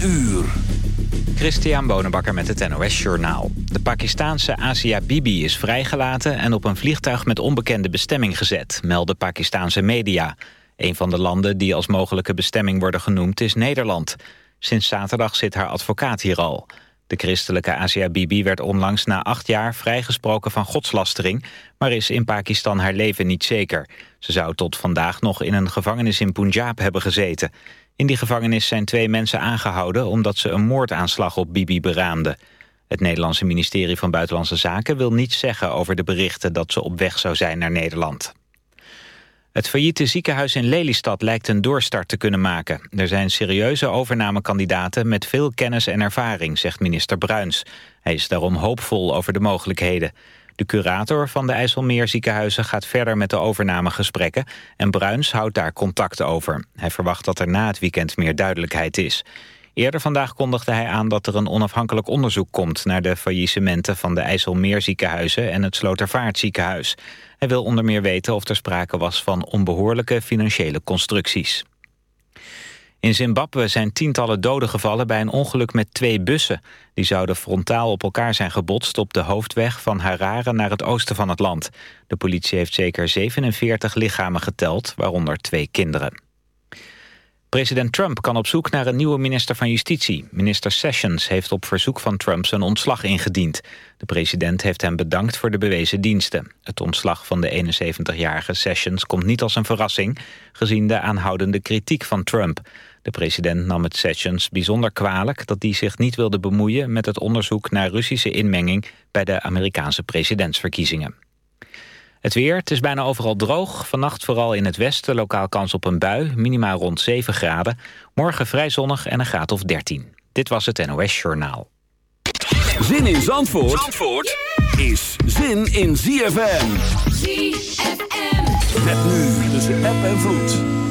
uur. Christian Bonenbakker met het NOS Journaal. De Pakistaanse Asia Bibi is vrijgelaten... en op een vliegtuig met onbekende bestemming gezet... melden Pakistaanse media. Een van de landen die als mogelijke bestemming worden genoemd is Nederland. Sinds zaterdag zit haar advocaat hier al. De christelijke Asia Bibi werd onlangs na acht jaar vrijgesproken van godslastering... maar is in Pakistan haar leven niet zeker. Ze zou tot vandaag nog in een gevangenis in Punjab hebben gezeten... In die gevangenis zijn twee mensen aangehouden... omdat ze een moordaanslag op Bibi beraamden. Het Nederlandse ministerie van Buitenlandse Zaken wil niets zeggen... over de berichten dat ze op weg zou zijn naar Nederland. Het failliete ziekenhuis in Lelystad lijkt een doorstart te kunnen maken. Er zijn serieuze overnamekandidaten met veel kennis en ervaring, zegt minister Bruins. Hij is daarom hoopvol over de mogelijkheden. De curator van de IJsselmeerziekenhuizen gaat verder met de overnamegesprekken... en Bruins houdt daar contact over. Hij verwacht dat er na het weekend meer duidelijkheid is. Eerder vandaag kondigde hij aan dat er een onafhankelijk onderzoek komt... naar de faillissementen van de IJsselmeerziekenhuizen en het Slotervaartziekenhuis. Hij wil onder meer weten of er sprake was van onbehoorlijke financiële constructies. In Zimbabwe zijn tientallen doden gevallen bij een ongeluk met twee bussen. Die zouden frontaal op elkaar zijn gebotst op de hoofdweg van Harare naar het oosten van het land. De politie heeft zeker 47 lichamen geteld, waaronder twee kinderen. President Trump kan op zoek naar een nieuwe minister van Justitie. Minister Sessions heeft op verzoek van Trump zijn ontslag ingediend. De president heeft hem bedankt voor de bewezen diensten. Het ontslag van de 71-jarige Sessions komt niet als een verrassing... gezien de aanhoudende kritiek van Trump. De president nam het Sessions bijzonder kwalijk dat hij zich niet wilde bemoeien met het onderzoek naar Russische inmenging bij de Amerikaanse presidentsverkiezingen. Het weer, het is bijna overal droog. Vannacht vooral in het westen, lokaal kans op een bui, minimaal rond 7 graden. Morgen vrij zonnig en een graad of 13. Dit was het NOS Journaal. Zin in Zandvoort, Zandvoort is zin in ZFM. ZFM. Met nu tussen app en vloed.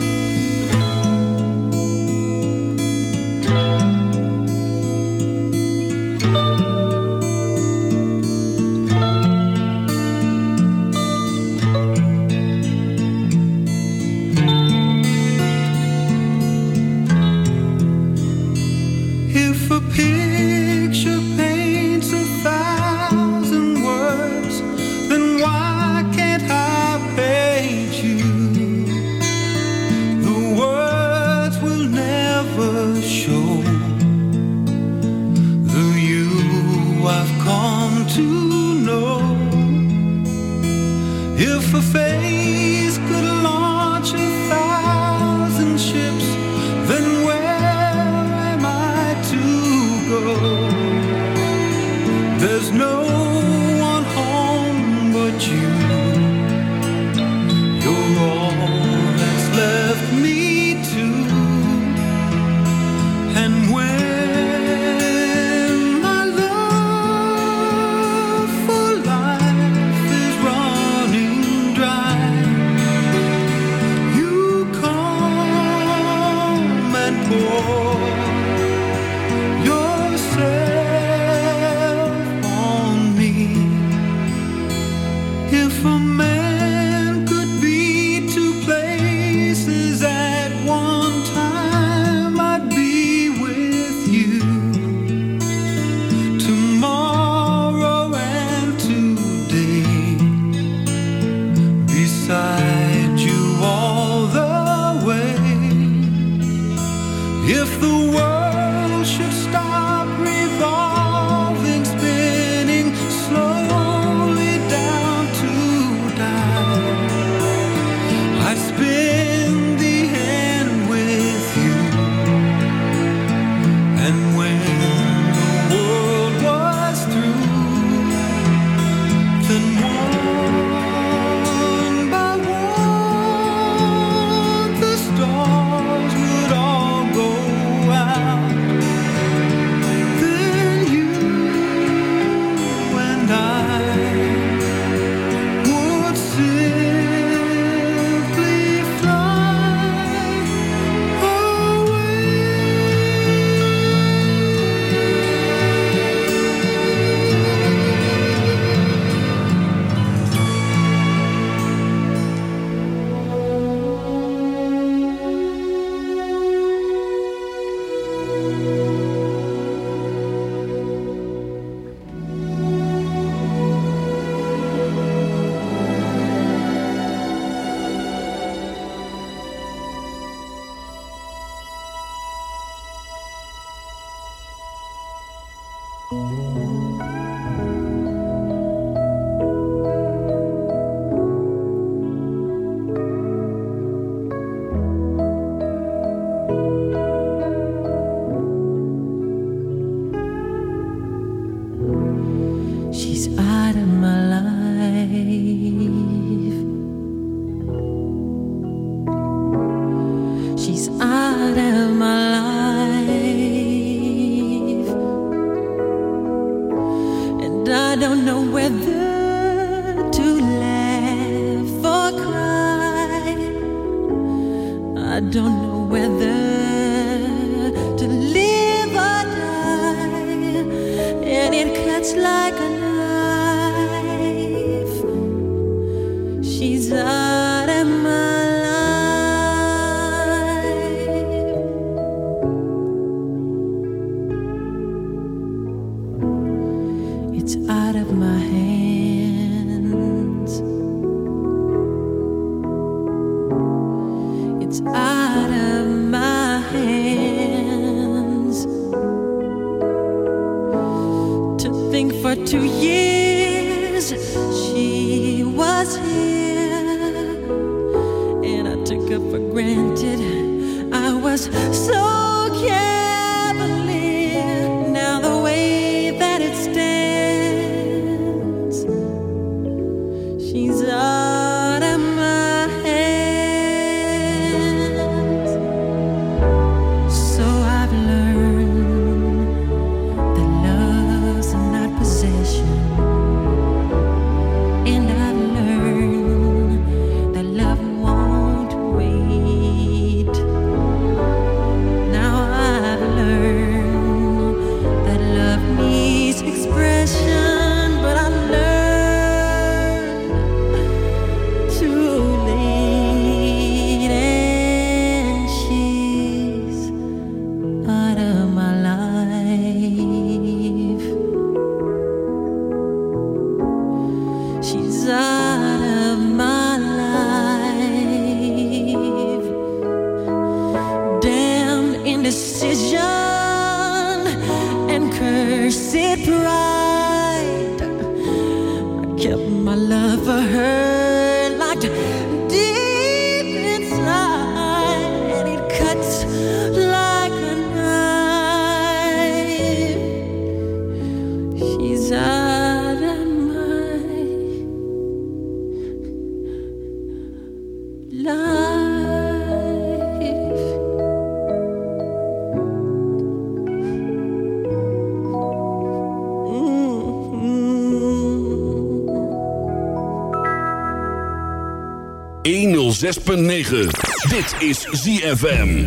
106.9. Dit is ZFM.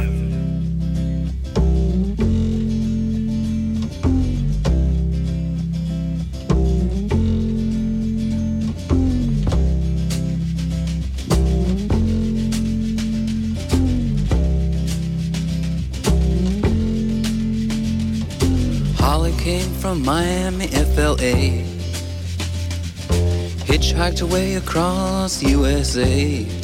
Holly came from Miami, FLA. Hitchhiked away across USA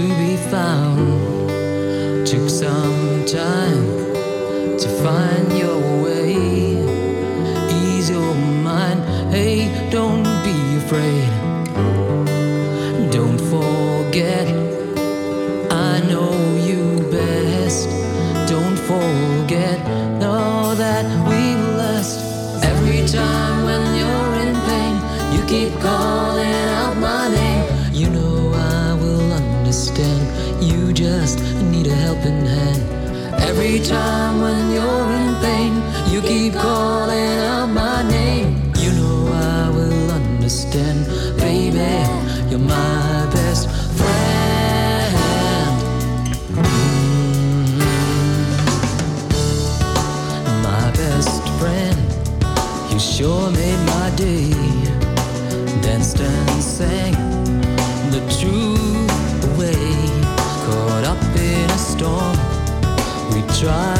to be found. Took some time to find your way. Ease your mind, hey, don't be afraid. time. try.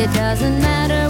It doesn't matter